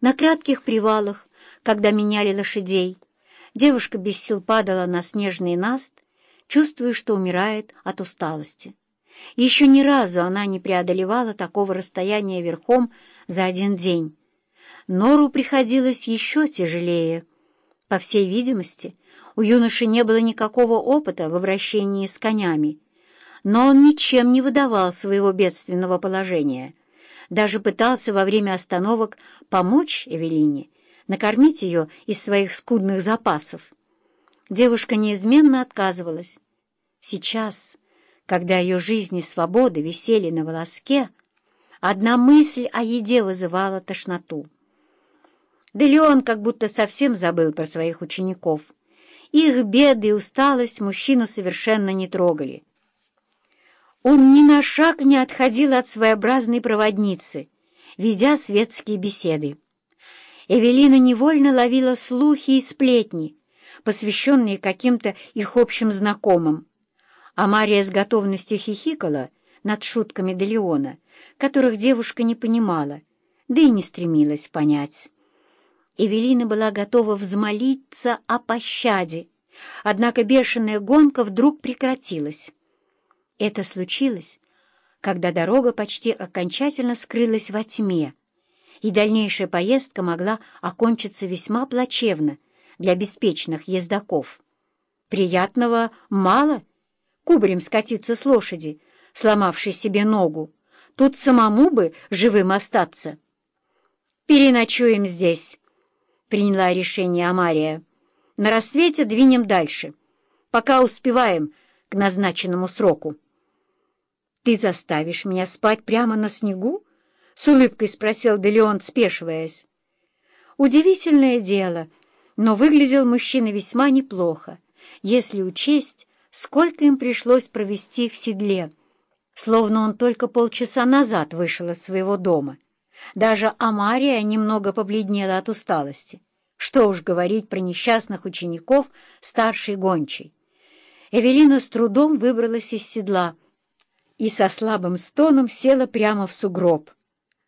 На кратких привалах, когда меняли лошадей, девушка без сил падала на снежный наст, чувствуя, что умирает от усталости. Еще ни разу она не преодолевала такого расстояния верхом за один день. Нору приходилось еще тяжелее. По всей видимости, у юноши не было никакого опыта в обращении с конями, но он ничем не выдавал своего бедственного положения. Даже пытался во время остановок помочь Эвелине, накормить ее из своих скудных запасов. Девушка неизменно отказывалась. Сейчас, когда ее жизнь и свобода висели на волоске, одна мысль о еде вызывала тошноту. Да Леон как будто совсем забыл про своих учеников. Их беды и усталость мужчину совершенно не трогали. Он ни на шаг не отходил от своеобразной проводницы, ведя светские беседы. Эвелина невольно ловила слухи и сплетни, посвященные каким-то их общим знакомым. А Мария с готовностью хихикала над шутками Делеона, которых девушка не понимала, да и не стремилась понять. Эвелина была готова взмолиться о пощаде, однако бешеная гонка вдруг прекратилась. Это случилось, когда дорога почти окончательно скрылась во тьме, и дальнейшая поездка могла окончиться весьма плачевно для беспечных ездаков. Приятного мало кубарем скатиться с лошади, сломавшей себе ногу. Тут самому бы живым остаться. «Переночуем здесь», — приняла решение Амария. «На рассвете двинем дальше, пока успеваем к назначенному сроку». «Ты заставишь меня спать прямо на снегу?» — с улыбкой спросил Делеон, спешиваясь. Удивительное дело, но выглядел мужчина весьма неплохо, если учесть, сколько им пришлось провести в седле, словно он только полчаса назад вышел из своего дома. Даже Амария немного побледнела от усталости. Что уж говорить про несчастных учеников старшей гончей. Эвелина с трудом выбралась из седла и со слабым стоном села прямо в сугроб.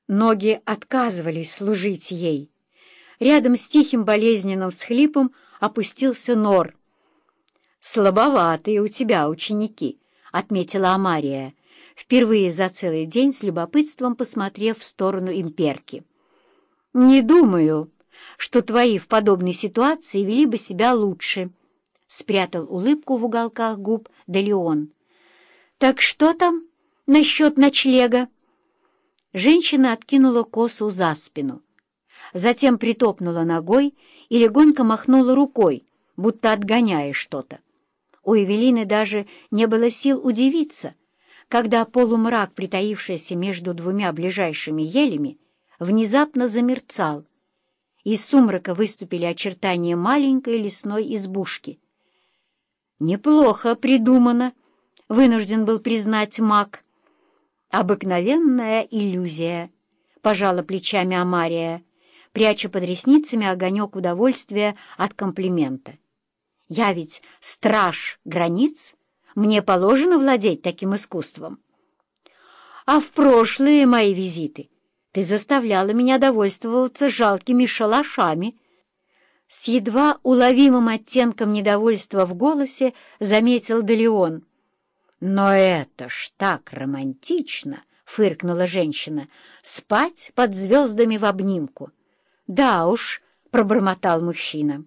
Ноги отказывались служить ей. Рядом с тихим болезненным всхлипом опустился нор. «Слабоватые у тебя ученики», — отметила Амария, впервые за целый день с любопытством посмотрев в сторону имперки. «Не думаю, что твои в подобной ситуации вели бы себя лучше», — спрятал улыбку в уголках губ Делеон. «Так что там насчет ночлега?» Женщина откинула косу за спину, затем притопнула ногой и легонько махнула рукой, будто отгоняя что-то. У Эвелины даже не было сил удивиться, когда полумрак, притаившийся между двумя ближайшими елями, внезапно замерцал. Из сумрака выступили очертания маленькой лесной избушки. «Неплохо придумано», — вынужден был признать маг. «Обыкновенная иллюзия», — пожала плечами Амария, пряча под ресницами огонек удовольствия от комплимента. «Я ведь страж границ». Мне положено владеть таким искусством. А в прошлые мои визиты ты заставляла меня довольствоваться жалкими шалашами. С едва уловимым оттенком недовольства в голосе заметил Делеон. «Но это ж так романтично!» — фыркнула женщина. «Спать под звездами в обнимку». «Да уж», — пробормотал мужчина.